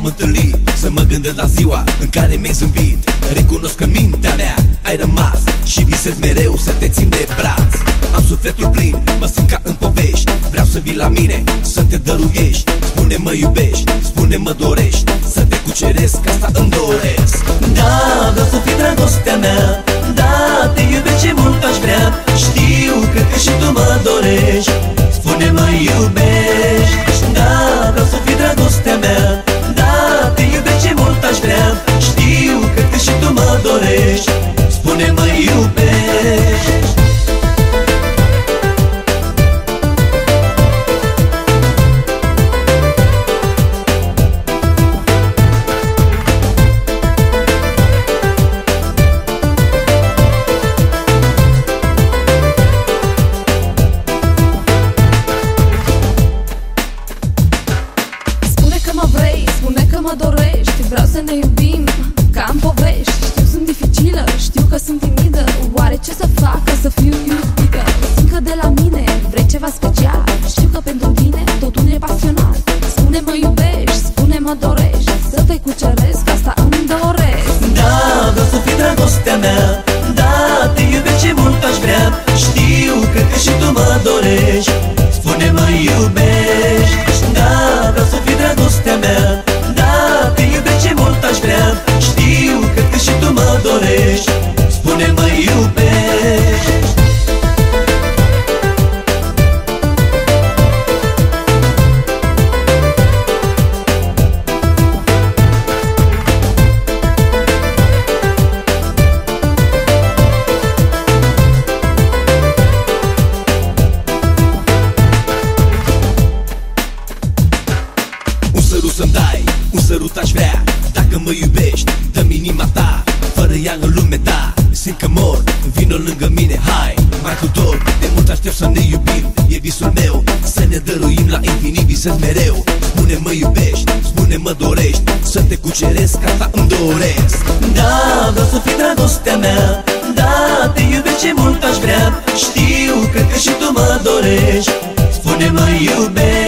te-am întâlnit Să mă gândesc la ziua în care mi-ai zâmbit. Recunosc că în mintea mea ai rămas Și visez mereu să te țin de braț. Am sufletul plin, mă simt ca în povești. Vreau să vii la mine, să te dăruiești. Spune-mă iubești, spune-mă dorești. Să te cuceresc, asta îmi doresc. Da, vreau să fii dragostea mea. Da, te iubesc ce mult aș vrea ne iubim ca în povești. Știu sunt dificilă, știu că sunt timidă. Oare ce să fac ca să fiu iubită? Simt că de la mine vrei ceva special? Știu că pentru tine totul e pasional Spune-mă iubești, spune-mă dorești. Să te cuceresc, sărut aș vrea. Dacă mă iubești, dă-mi inima ta. Fără ea în lume ta Simt că mor, vino lângă mine, hai Mai cu tot, de mult aștept să ne iubim E visul meu, să ne dăruim la infinit Visez mereu, spune-mă iubești Spune-mă dorești, să te cuceresc Asta îmi doresc. Da, vreau să fii dragostea mea. Da, te iubesc ce mult aș vrea. Știu că, că și tu mă dorești. Spune-mă iubești